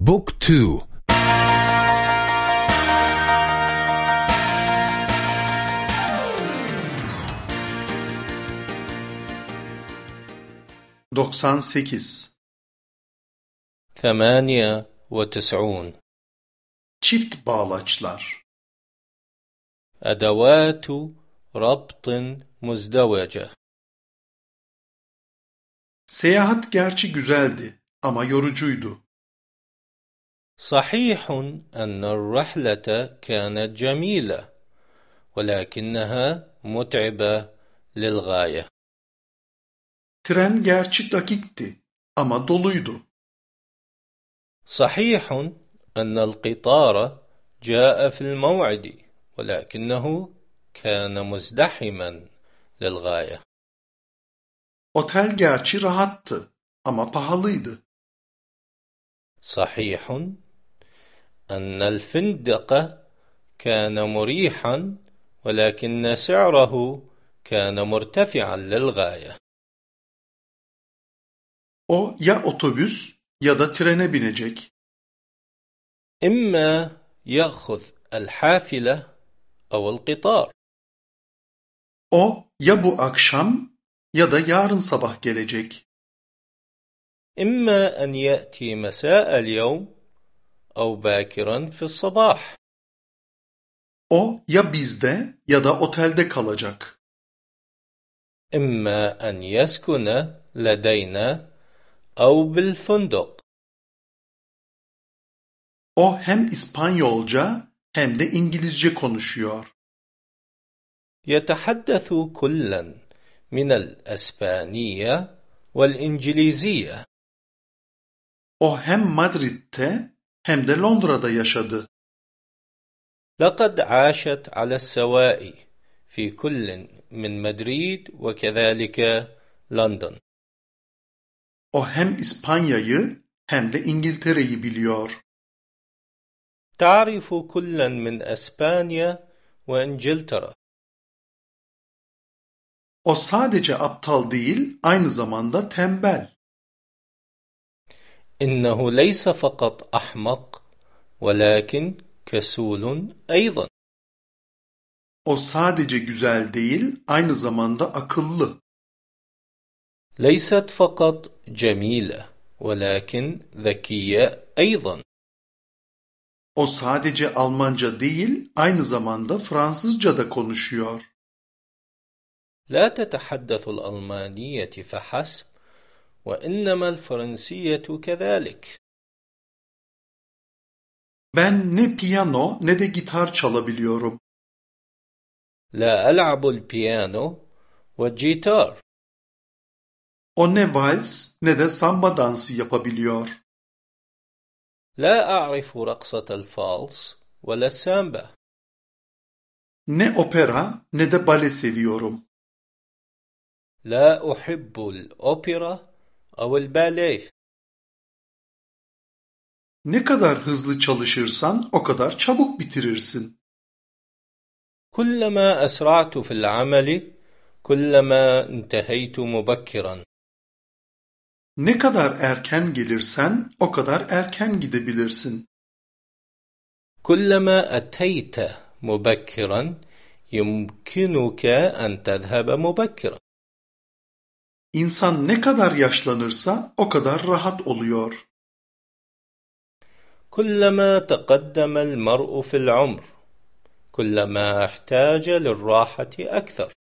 Book 2 98 98 Çift bağlaçlar. Edevatu rabtın muzdevece. Seyahat gerçi güzeldi ama yorucuydu. صحيح أن الرحلة كانت جميلة ولكنها متعبة للغاية Tren gerçi dakikti ama doluydu. صحيح أن القطار جاء في الموعد ولكنه كان مزدحما للغاية Otel gerçi rahattı ama pahalıydı. صحيح أن الفندق كان مريحا ولكن سعره كان مرتفعا للغاية O ya otobüs ya da trene binecek. إما يأخذ الحافلة أو القطار O ya bu akşam ya da yarın sabah gelecek. إما أن يأتي مساء اليوم أو باكرا في الصباح O ya bizde ya da otelde kalacak. إما أن يسكن لدينا أو بالفندق O hem İspanyolca hem de İngilizce konuşuyor. يتحدث كلا من الأسبانية والإنجليزية O hem Madrid'de hem de Londra'da yaşadı. لقد عاشت على السواء في كل من مدريد وكذلك لندن O hem İspanya'yı hem de İngiltere'yi biliyor. تعرف كلا من أسبانيا وإنجلترا O sadece aptal değil, aynı zamanda tembel. إنه ليس فقط أحمق ولكن كسول أيضا O sadece güzel değil, aynı zamanda akıllı. ليست فقط جميلة ولكن ذكية أيضا O sadece Almanca değil, aynı zamanda Fransızca da konuşuyor. لا تتحدث الألمانية فحسب وإنما الفرنسية كذلك Ben ne piyano ne de gitar çalabiliyorum. لا ألعب البيانو والجيتار O ne vals ne de samba dansı yapabiliyor. لا أعرف رقصة الفالس ولا السامبا Ne opera ne de bale seviyorum. لا أحب الأوبرا أو الباليه Ne kadar hızlı çalışırsan o kadar çabuk bitirirsin. كلما أسرعت في العمل كلما انتهيت مبكرا Ne kadar erken gelirsen o kadar erken gidebilirsin. كلما أتيت مبكرا يمكنك أن تذهب مبكرا İnsan ne kadar yaşlanırsa o kadar rahat oluyor. كلما تقدم المرء في العمر كلما احتاج للراحة أكثر